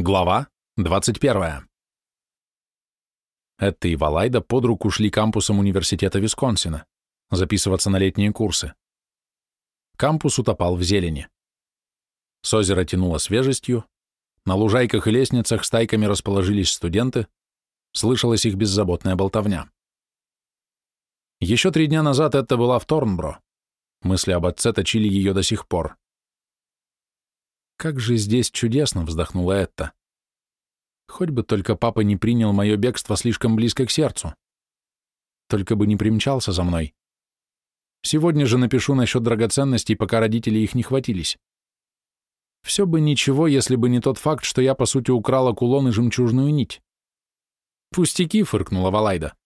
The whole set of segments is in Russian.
Глава 21. Этта и Валайда под руку шли кампусом университета Висконсина, записываться на летние курсы. Кампус утопал в зелени. С озера тянуло свежестью, на лужайках и лестницах стайками расположились студенты, слышалась их беззаботная болтовня. Еще три дня назад это была в Торнбро. Мысли об отце точили ее до сих пор. «Как же здесь чудесно!» — вздохнула Этта. «Хоть бы только папа не принял мое бегство слишком близко к сердцу. Только бы не примчался за мной. Сегодня же напишу насчет драгоценностей, пока родители их не хватились. Все бы ничего, если бы не тот факт, что я, по сути, украла кулон и жемчужную нить». «Пустяки!» — фыркнула Валайда.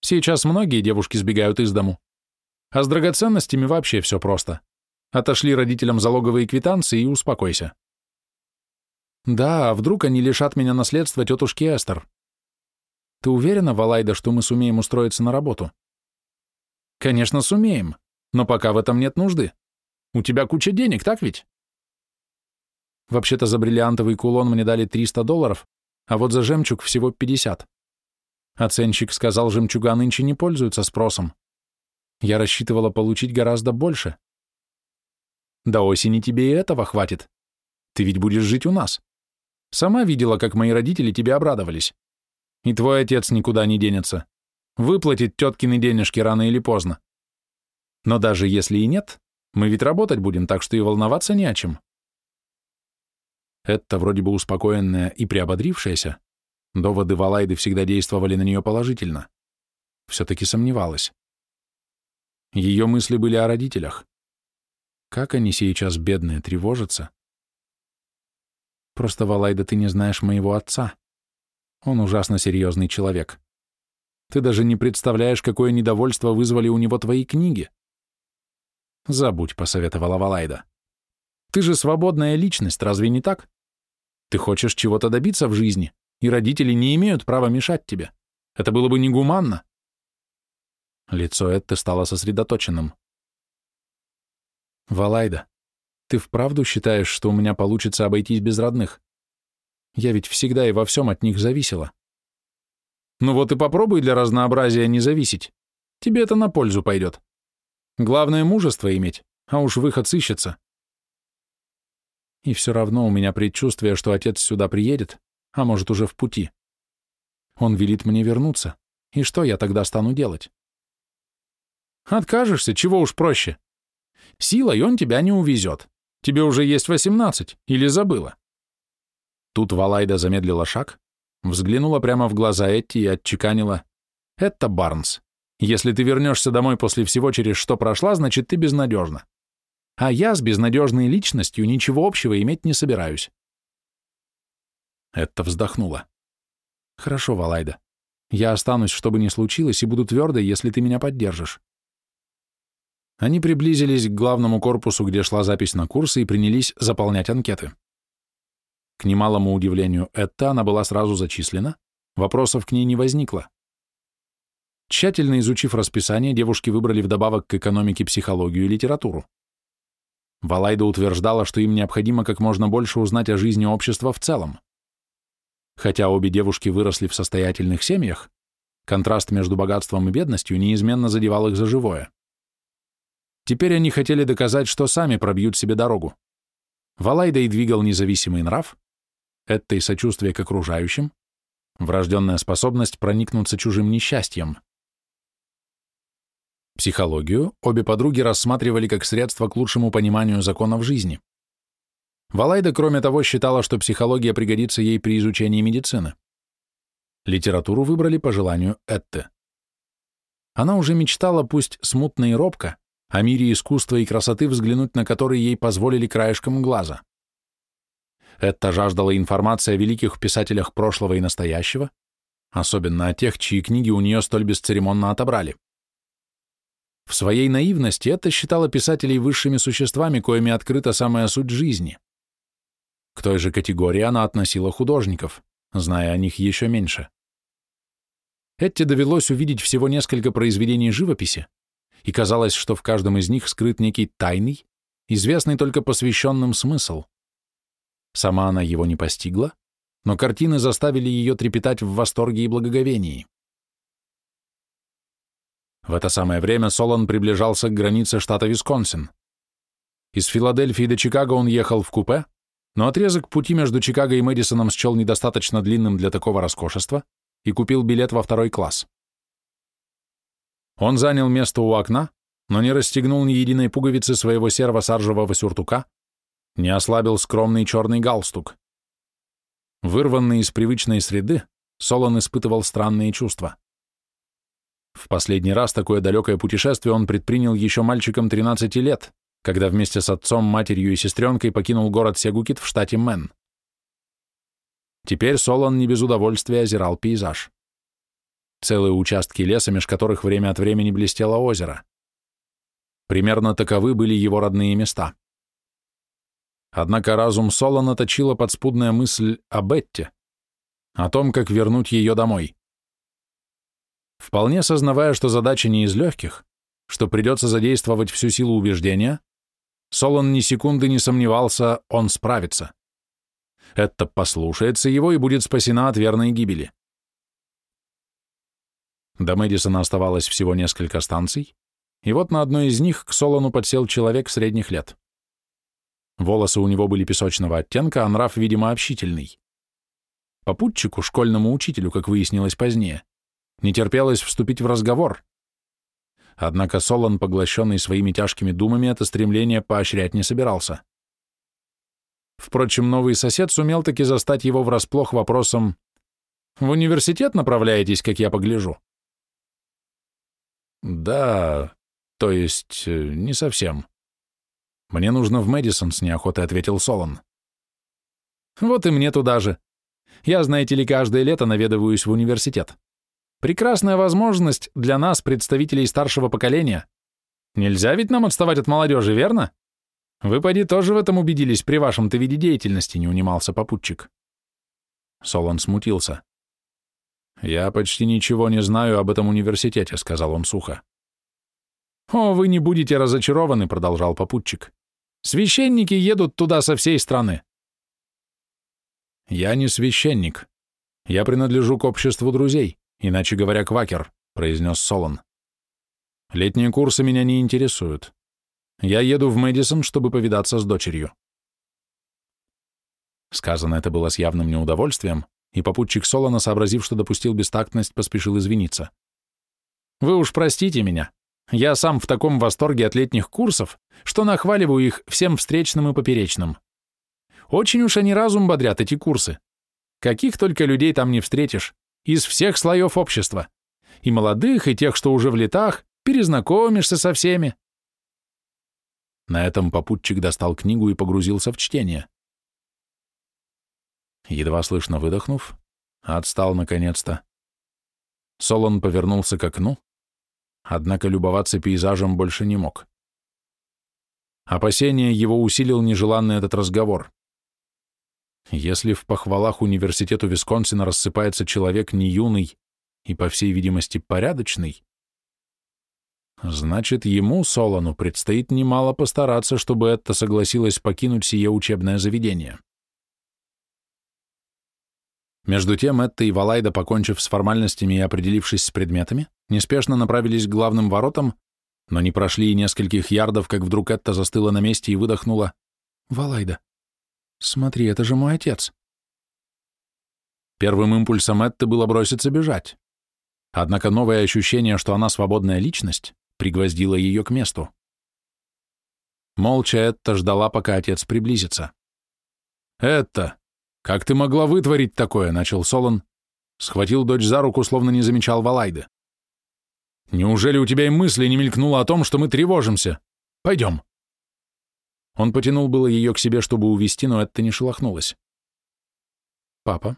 «Сейчас многие девушки сбегают из дому. А с драгоценностями вообще все просто. Отошли родителям залоговые квитанции и успокойся. Да, а вдруг они лишат меня наследства тетушки Эстер? Ты уверена, Валайда, что мы сумеем устроиться на работу? Конечно, сумеем, но пока в этом нет нужды. У тебя куча денег, так ведь? Вообще-то за бриллиантовый кулон мне дали 300 долларов, а вот за жемчуг всего 50. Оценщик сказал, жемчуга нынче не пользуются спросом. Я рассчитывала получить гораздо больше. До осени тебе и этого хватит. Ты ведь будешь жить у нас. Сама видела, как мои родители тебе обрадовались. И твой отец никуда не денется. Выплатит теткины денежки рано или поздно. Но даже если и нет, мы ведь работать будем, так что и волноваться не о чем. Это вроде бы успокоенная и приободрившаяся, доводы Валайды всегда действовали на нее положительно. Все-таки сомневалась. Ее мысли были о родителях. Как они сейчас, бедные, тревожатся? Просто, Валайда, ты не знаешь моего отца. Он ужасно серьезный человек. Ты даже не представляешь, какое недовольство вызвали у него твои книги. Забудь, посоветовала Валайда. Ты же свободная личность, разве не так? Ты хочешь чего-то добиться в жизни, и родители не имеют права мешать тебе. Это было бы негуманно. Лицо Этты стало сосредоточенным. Валайда, ты вправду считаешь, что у меня получится обойтись без родных? Я ведь всегда и во всем от них зависела. Ну вот и попробуй для разнообразия не зависеть. Тебе это на пользу пойдет. Главное мужество иметь, а уж выход сыщется. И все равно у меня предчувствие, что отец сюда приедет, а может уже в пути. Он велит мне вернуться. И что я тогда стану делать? Откажешься, чего уж проще. Силой он тебя не увезет. Тебе уже есть восемнадцать, или забыла?» Тут Валайда замедлила шаг, взглянула прямо в глаза Этти и отчеканила. «Это Барнс. Если ты вернешься домой после всего, через что прошла, значит, ты безнадежна. А я с безнадежной личностью ничего общего иметь не собираюсь». Это вздохнула. «Хорошо, Валайда. Я останусь, что бы ни случилось, и буду твердой, если ты меня поддержишь. Они приблизились к главному корпусу, где шла запись на курсы, и принялись заполнять анкеты. К немалому удивлению Этта она была сразу зачислена, вопросов к ней не возникло. Тщательно изучив расписание, девушки выбрали вдобавок к экономике психологию и литературу. Валайда утверждала, что им необходимо как можно больше узнать о жизни общества в целом. Хотя обе девушки выросли в состоятельных семьях, контраст между богатством и бедностью неизменно задевал их за живое. Теперь они хотели доказать, что сами пробьют себе дорогу. Валайдой двигал независимый нрав, это и сочувствие к окружающим, врожденная способность проникнуться чужим несчастьем. Психологию обе подруги рассматривали как средство к лучшему пониманию законов жизни. Валайда, кроме того, считала, что психология пригодится ей при изучении медицины. Литературу выбрали по желанию Этты. Она уже мечтала, пусть смутно и робко, о мире искусства и красоты, взглянуть на который ей позволили краешком глаза. Это жаждала информации о великих писателях прошлого и настоящего, особенно о тех, чьи книги у нее столь бесцеремонно отобрали. В своей наивности это считала писателей высшими существами, коими открыта самая суть жизни. К той же категории она относила художников, зная о них еще меньше. Этте довелось увидеть всего несколько произведений живописи, и казалось, что в каждом из них скрыт некий тайный, известный только посвященным смысл. Сама она его не постигла, но картины заставили ее трепетать в восторге и благоговении. В это самое время Солон приближался к границе штата Висконсин. Из Филадельфии до Чикаго он ехал в купе, но отрезок пути между Чикаго и Мэдисоном счел недостаточно длинным для такого роскошества и купил билет во второй класс. Он занял место у окна, но не расстегнул ни единой пуговицы своего серво-саржевого сюртука, не ослабил скромный черный галстук. Вырванный из привычной среды, Солон испытывал странные чувства. В последний раз такое далекое путешествие он предпринял еще мальчиком 13 лет, когда вместе с отцом, матерью и сестренкой покинул город Сегукит в штате Мэн. Теперь Солон не без удовольствия озирал пейзаж. Целые участки леса, меж которых время от времени блестело озеро. Примерно таковы были его родные места. Однако разум Солона точила подспудная мысль о Бетте, о том, как вернуть ее домой. Вполне сознавая, что задача не из легких, что придется задействовать всю силу убеждения, Солон ни секунды не сомневался, он справится. Это послушается его и будет спасена от верной гибели. До Мэдисона оставалось всего несколько станций, и вот на одной из них к Солону подсел человек средних лет. Волосы у него были песочного оттенка, а нрав, видимо, общительный. Попутчику, школьному учителю, как выяснилось позднее, не терпелось вступить в разговор. Однако Солон, поглощенный своими тяжкими думами, это стремление поощрять не собирался. Впрочем, новый сосед сумел таки застать его врасплох вопросом «В университет направляетесь, как я погляжу?» «Да, то есть э, не совсем. Мне нужно в Мэдисон», — с неохотой ответил Солон. «Вот и мне туда же. Я, знаете ли, каждое лето наведываюсь в университет. Прекрасная возможность для нас, представителей старшего поколения. Нельзя ведь нам отставать от молодежи, верно? Вы, поди, тоже в этом убедились при вашем-то виде деятельности, не унимался попутчик. Солон смутился. «Я почти ничего не знаю об этом университете», — сказал он сухо. «О, вы не будете разочарованы», — продолжал попутчик. «Священники едут туда со всей страны». «Я не священник. Я принадлежу к обществу друзей иначе говоря, квакер», — произнес Солон. «Летние курсы меня не интересуют. Я еду в Мэдисон, чтобы повидаться с дочерью». Сказано это было с явным неудовольствием, и попутчик Солона, сообразив, что допустил бестактность, поспешил извиниться. «Вы уж простите меня. Я сам в таком восторге от летних курсов, что нахваливаю их всем встречным и поперечным. Очень уж они разум бодрят, эти курсы. Каких только людей там не встретишь из всех слоев общества, и молодых, и тех, что уже в летах, перезнакомишься со всеми. На этом попутчик достал книгу и погрузился в чтение. Едва слышно выдохнув, отстал наконец-то. Солон повернулся к окну, однако любоваться пейзажем больше не мог. Опасение его усилил нежеланный этот разговор. Если в похвалах университету Висконсина рассыпается человек не юный и, по всей видимости, порядочный, значит, ему, Солону, предстоит немало постараться, чтобы это согласилось покинуть сие учебное заведение. Между тем, Этта и Валайда, покончив с формальностями и определившись с предметами, неспешно направились к главным воротам, но не прошли и нескольких ярдов, как вдруг Этта застыла на месте и выдохнула «Валайда, Смотри, это же мой отец. Первым импульсом Этты было броситься бежать. Однако новое ощущение, что она свободная личность, пригвоздило ее к месту. Молча Этта ждала, пока отец приблизится. «Это! Как ты могла вытворить такое?» — начал Солон. Схватил дочь за руку, словно не замечал Валайды. «Неужели у тебя и мысли не мелькнуло о том, что мы тревожимся? Пойдем!» Он потянул было ее к себе, чтобы увести, но это не шелохнулось. «Папа,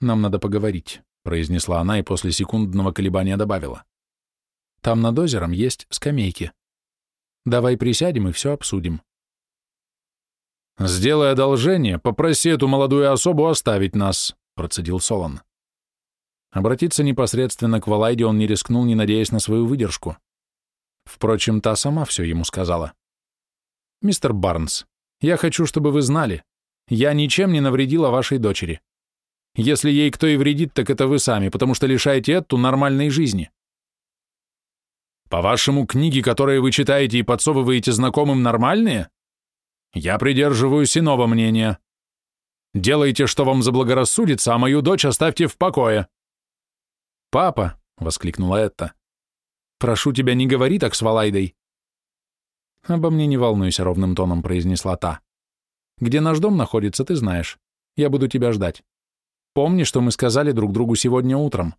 нам надо поговорить», — произнесла она и после секундного колебания добавила. «Там над озером есть скамейки. Давай присядем и все обсудим». «Сделай одолжение, попроси эту молодую особу оставить нас», — процедил Солон. Обратиться непосредственно к Валайде он не рискнул, не надеясь на свою выдержку. Впрочем, та сама все ему сказала. «Мистер Барнс, я хочу, чтобы вы знали, я ничем не навредила вашей дочери. Если ей кто и вредит, так это вы сами, потому что лишаете эту нормальной жизни. По-вашему, книги, которые вы читаете и подсовываете знакомым, нормальные? Я придерживаюсь иного мнения. Делайте, что вам заблагорассудится, а мою дочь оставьте в покое. Папа, — воскликнула Этта, — прошу тебя, не говори так с Валайдой. Обо мне не волнуйся, — ровным тоном произнесла та. Где наш дом находится, ты знаешь. Я буду тебя ждать. Помни, что мы сказали друг другу сегодня утром.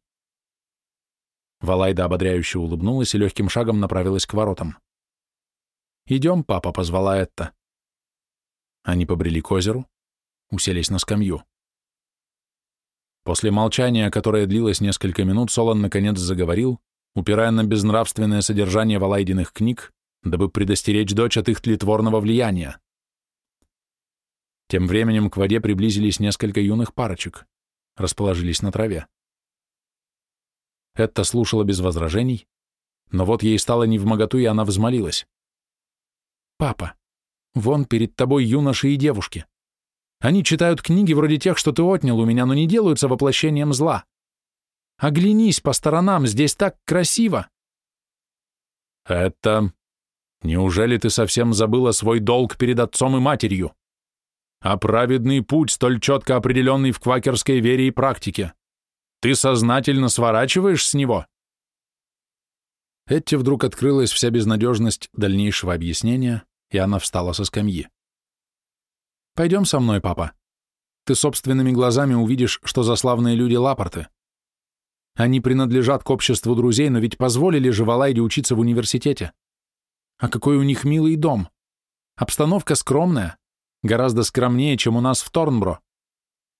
Валайда ободряюще улыбнулась и легким шагом направилась к воротам. «Идем, папа», — позвала Этта. Они побрели к озеру, уселись на скамью. После молчания, которое длилось несколько минут, Солон наконец заговорил, упирая на безнравственное содержание Валайдиных книг, дабы предостеречь дочь от их тлетворного влияния. Тем временем к воде приблизились несколько юных парочек, расположились на траве. Этта слушала без возражений, но вот ей стало невмоготу, и она взмолилась. «Папа, вон перед тобой юноши и девушки. Они читают книги вроде тех, что ты отнял у меня, но не делаются воплощением зла. Оглянись по сторонам, здесь так красиво!» «Это... Неужели ты совсем забыла свой долг перед отцом и матерью? А праведный путь, столь четко определенный в квакерской вере и практике?» Ты сознательно сворачиваешь с него?» Этти вдруг открылась вся безнадежность дальнейшего объяснения, и она встала со скамьи. «Пойдем со мной, папа. Ты собственными глазами увидишь, что за славные люди Лапорты. Они принадлежат к обществу друзей, но ведь позволили же Валайде учиться в университете. А какой у них милый дом. Обстановка скромная, гораздо скромнее, чем у нас в Торнбро.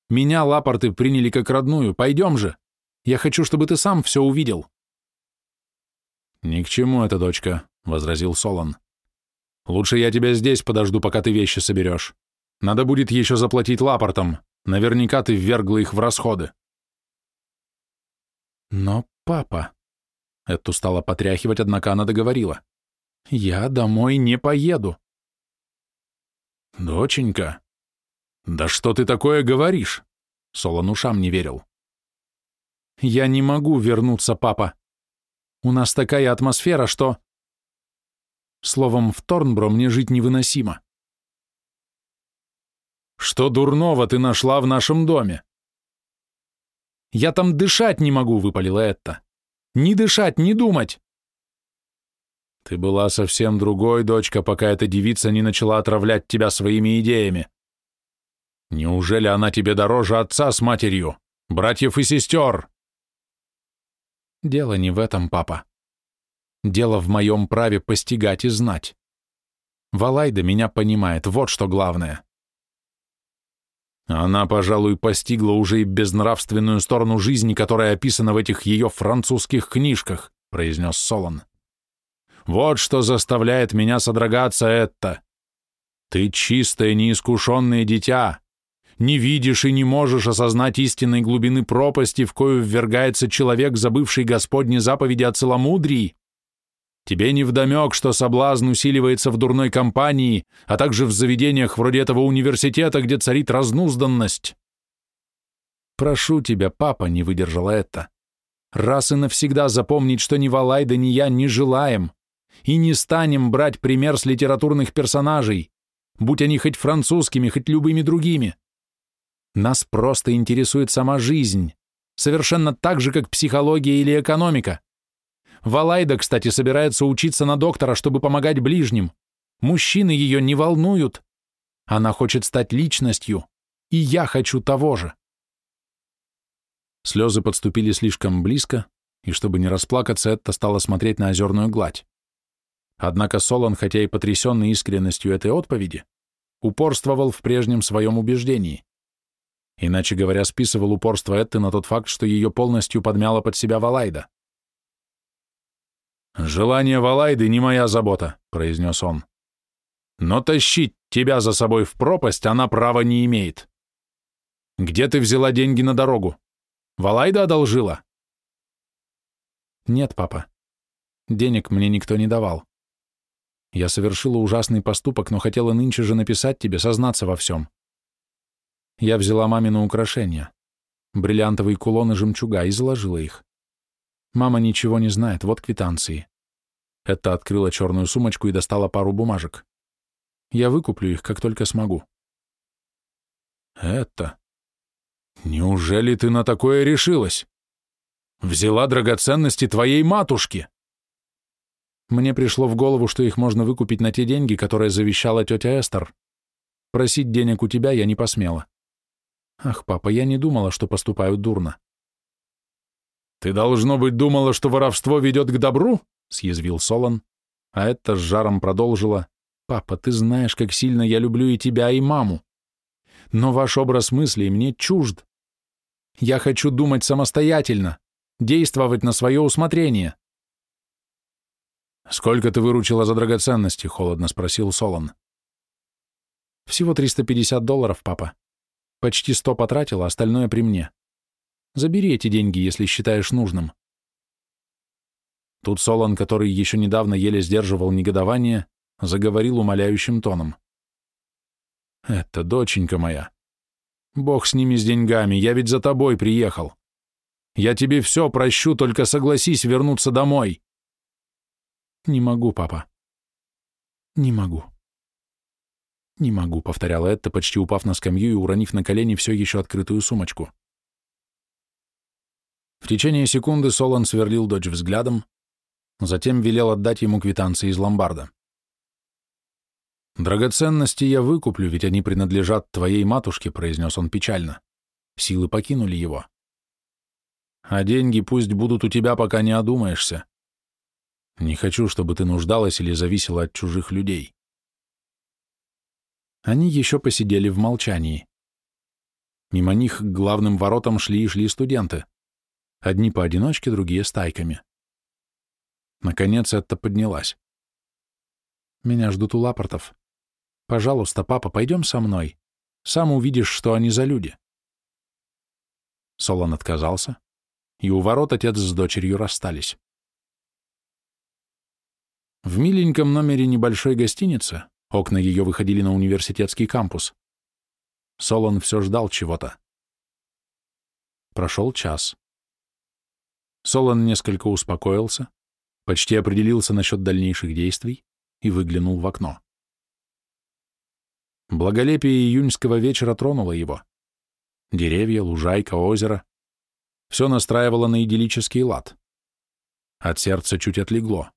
Меня лапорты приняли как родную. Пойдем же. Я хочу, чтобы ты сам все увидел. Ни к чему это, дочка, — возразил Солон. Лучше я тебя здесь подожду, пока ты вещи соберешь. Надо будет еще заплатить лапортам. Наверняка ты ввергла их в расходы. Но, папа... Эту стала потряхивать, однако она договорила. Я домой не поеду. Доченька, «Да что ты такое говоришь?» Солон ушам не верил. «Я не могу вернуться, папа. У нас такая атмосфера, что...» Словом, в Торнбро мне жить невыносимо. «Что дурного ты нашла в нашем доме?» «Я там дышать не могу», — выпалила Этта. «Ни дышать, ни думать!» «Ты была совсем другой, дочка, пока эта девица не начала отравлять тебя своими идеями. Неужели она тебе дороже отца с матерью, братьев и сестер? Дело не в этом, папа. Дело в моем праве постигать и знать. Валайда меня понимает, вот что главное. Она, пожалуй, постигла уже и безнравственную сторону жизни, которая описана в этих ее французских книжках, произнес Солон. Вот что заставляет меня содрогаться это. Ты чистое, неискушенное дитя, не видишь и не можешь осознать истинной глубины пропасти, в кою ввергается человек, забывший Господни заповеди о целомудрии? Тебе невдомек, что соблазн усиливается в дурной компании, а также в заведениях вроде этого университета, где царит разнузданность. Прошу тебя, папа, не выдержала это. Раз и навсегда запомнить, что ни Валайда, ни я не желаем и не станем брать пример с литературных персонажей, будь они хоть французскими, хоть любыми другими. Нас просто интересует сама жизнь, совершенно так же, как психология или экономика. Валайда, кстати, собирается учиться на доктора, чтобы помогать ближним. Мужчины ее не волнуют. Она хочет стать личностью, и я хочу того же. Слезы подступили слишком близко, и чтобы не расплакаться, Этта стала смотреть на озерную гладь. Однако Солон, хотя и потрясенный искренностью этой отповеди, упорствовал в прежнем своем убеждении. Иначе говоря, списывал упорство Этты на тот факт, что ее полностью подмяла под себя Валайда. «Желание Валайды не моя забота», — произнес он. «Но тащить тебя за собой в пропасть она права не имеет. Где ты взяла деньги на дорогу? Валайда одолжила?» «Нет, папа. Денег мне никто не давал. Я совершила ужасный поступок, но хотела нынче же написать тебе, сознаться во всем. Я взяла мамину украшение. бриллиантовый кулон и жемчуга, и заложила их. Мама ничего не знает, вот квитанции. Это открыла черную сумочку и достала пару бумажек. Я выкуплю их, как только смогу. Это... Неужели ты на такое решилась? Взяла драгоценности твоей матушки? Мне пришло в голову, что их можно выкупить на те деньги, которые завещала тетя Эстер. Просить денег у тебя я не посмела. Ах, папа, я не думала, что поступаю дурно. Ты, должно быть, думала, что воровство ведет к добру? Съязвил Солон, а это с жаром продолжила. Папа, ты знаешь, как сильно я люблю и тебя, и маму. Но ваш образ мыслей мне чужд. Я хочу думать самостоятельно, действовать на свое усмотрение. «Сколько ты выручила за драгоценности?» — холодно спросил Солон. «Всего 350 долларов, папа. Почти 100 потратила, остальное при мне. Забери эти деньги, если считаешь нужным». Тут Солон, который еще недавно еле сдерживал негодование, заговорил умоляющим тоном. «Это доченька моя. Бог с ними с деньгами, я ведь за тобой приехал. Я тебе все прощу, только согласись вернуться домой». «Не могу, папа. Не могу». «Не могу», — повторяла Этта, почти упав на скамью и уронив на колени все еще открытую сумочку. В течение секунды Солон сверлил дочь взглядом, затем велел отдать ему квитанции из ломбарда. «Драгоценности я выкуплю, ведь они принадлежат твоей матушке», — произнес он печально. Силы покинули его. «А деньги пусть будут у тебя, пока не одумаешься. Не хочу, чтобы ты нуждалась или зависела от чужих людей». Они еще посидели в молчании. Мимо них к главным воротам шли и шли студенты. Одни поодиночке, другие стайками. Наконец это поднялась. «Меня ждут у лапортов. Пожалуйста, папа, пойдем со мной. Сам увидишь, что они за люди». Солон отказался, и у ворот отец с дочерью расстались. В миленьком номере небольшой гостиницы, окна ее выходили на университетский кампус, Солон все ждал чего-то. Прошел час. Солон несколько успокоился, почти определился насчет дальнейших действий и выглянул в окно. Благолепие июньского вечера тронуло его. Деревья, лужайка, озеро. Все настраивало на идиллический лад. От сердца чуть отлегло.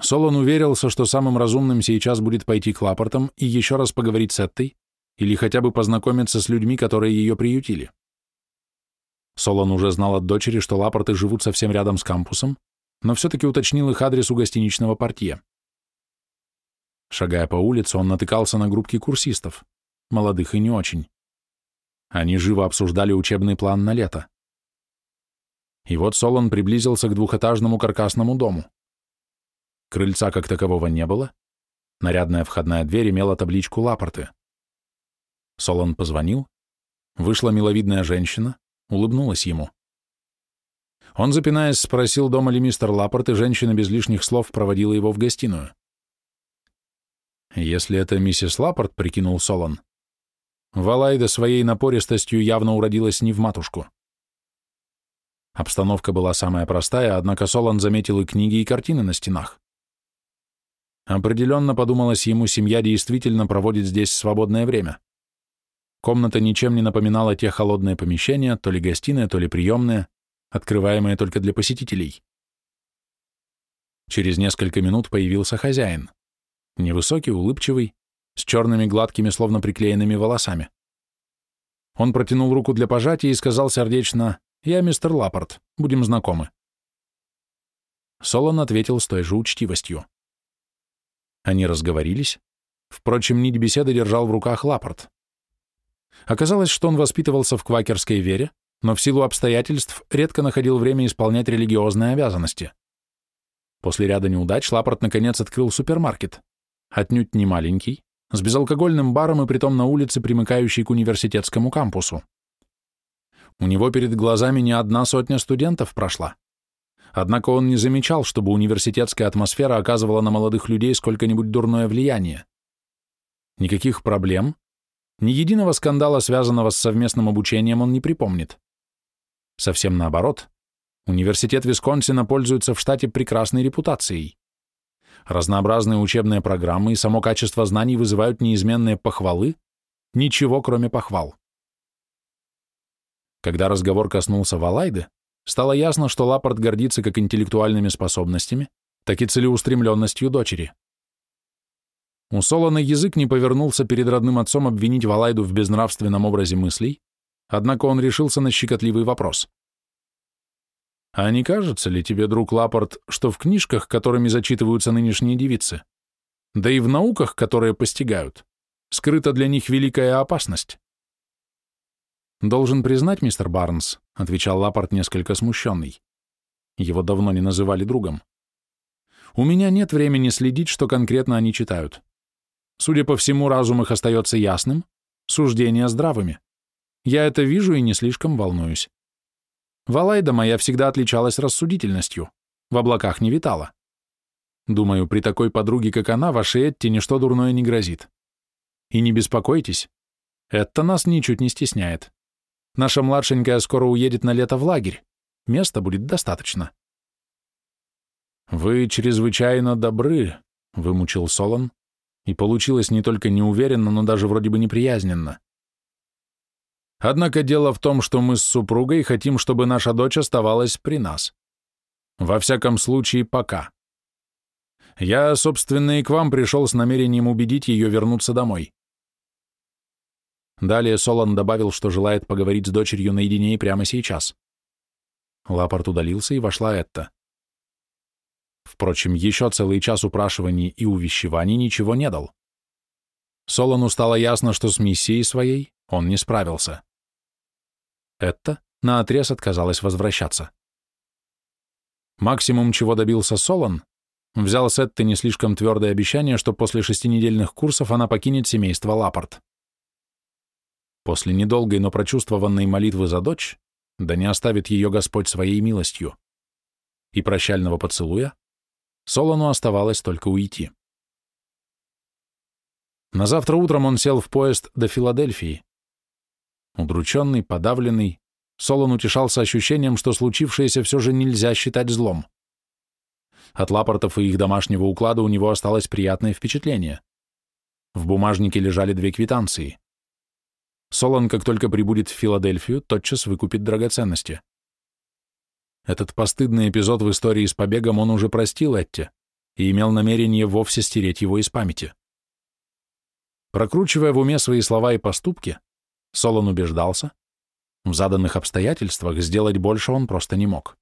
Солон уверился, что самым разумным сейчас будет пойти к Лапортам и еще раз поговорить с Эттой, или хотя бы познакомиться с людьми, которые ее приютили. Солон уже знал от дочери, что Лапорты живут совсем рядом с кампусом, но все-таки уточнил их адрес у гостиничного портье. Шагая по улице, он натыкался на группки курсистов, молодых и не очень. Они живо обсуждали учебный план на лето. И вот Солон приблизился к двухэтажному каркасному дому. Крыльца как такового не было, нарядная входная дверь имела табличку «Лапорты». Солон позвонил, вышла миловидная женщина, улыбнулась ему. Он, запинаясь, спросил, дома ли мистер Лапорт, и женщина без лишних слов проводила его в гостиную. «Если это миссис Лапорт», — прикинул Солон, Валайда своей напористостью явно уродилась не в матушку. Обстановка была самая простая, однако Солон заметил и книги, и картины на стенах. Определенно, подумалось ему, семья действительно проводит здесь свободное время. Комната ничем не напоминала те холодные помещения, то ли гостиная, то ли приемная, открываемые только для посетителей. Через несколько минут появился хозяин. Невысокий, улыбчивый, с черными гладкими, словно приклеенными волосами. Он протянул руку для пожатия и сказал сердечно, «Я мистер Лапорт, будем знакомы». Солон ответил с той же учтивостью. Они разговорились. Впрочем, нить беседы держал в руках Лапорт. Оказалось, что он воспитывался в квакерской вере, но в силу обстоятельств редко находил время исполнять религиозные обязанности. После ряда неудач Лапорт наконец открыл супермаркет, отнюдь не маленький, с безалкогольным баром и притом на улице, примыкающей к университетскому кампусу. У него перед глазами не одна сотня студентов прошла. Однако он не замечал, чтобы университетская атмосфера оказывала на молодых людей сколько-нибудь дурное влияние. Никаких проблем, Ни единого скандала, связанного с совместным обучением, он не припомнит. Совсем наоборот, университет Висконсина пользуется в штате прекрасной репутацией. Разнообразные учебные программы и само качество знаний вызывают неизменные похвалы, ничего кроме похвал. Когда разговор коснулся Валайды, стало ясно, что Лапорт гордится как интеллектуальными способностями, так и целеустремленностью дочери. У Солона язык не повернулся перед родным отцом обвинить Валайду в безнравственном образе мыслей, однако он решился на щекотливый вопрос. «А не кажется ли тебе, друг Лапорт, что в книжках, которыми зачитываются нынешние девицы, да и в науках, которые постигают, скрыта для них великая опасность?» «Должен признать, мистер Барнс», — отвечал Лапорт несколько смущенный. Его давно не называли другом. «У меня нет времени следить, что конкретно они читают. Судя по всему, разум их остается ясным, суждения здравыми. Я это вижу и не слишком волнуюсь. Валайда моя всегда отличалась рассудительностью, в облаках не витала. Думаю, при такой подруге, как она, вашей Этти ничто дурное не грозит. И не беспокойтесь, это нас ничуть не стесняет. Наша младшенькая скоро уедет на лето в лагерь, места будет достаточно. «Вы чрезвычайно добры», — вымучил Солон, и получилось не только неуверенно, но даже вроде бы неприязненно. Однако дело в том, что мы с супругой хотим, чтобы наша дочь оставалась при нас. Во всяком случае, пока. Я, собственно, и к вам пришел с намерением убедить ее вернуться домой. Далее Солон добавил, что желает поговорить с дочерью наедине и прямо сейчас. Лапорт удалился, и вошла Этта. Впрочем, еще целый час упрашиваний и увещеваний ничего не дал. Солону стало ясно, что с миссией своей он не справился. Это наотрез отказалась возвращаться. Максимум, чего добился Солон, взял с Этты не слишком твердое обещание, что после шестинедельных курсов она покинет семейство Лапорт. После недолгой, но прочувствованной молитвы за дочь, да не оставит ее Господь своей милостью, и прощального поцелуя, Солону оставалось только уйти. На завтра утром он сел в поезд до Филадельфии, Удрученный, подавленный, Солон утешался ощущением, что случившееся все же нельзя считать злом. От лапортов и их домашнего уклада у него осталось приятное впечатление. В бумажнике лежали две квитанции. Солон, как только прибудет в Филадельфию, тотчас выкупит драгоценности. Этот постыдный эпизод в истории с побегом он уже простил Этте и имел намерение вовсе стереть его из памяти. Прокручивая в уме свои слова и поступки, Солон убеждался, в заданных обстоятельствах сделать больше он просто не мог.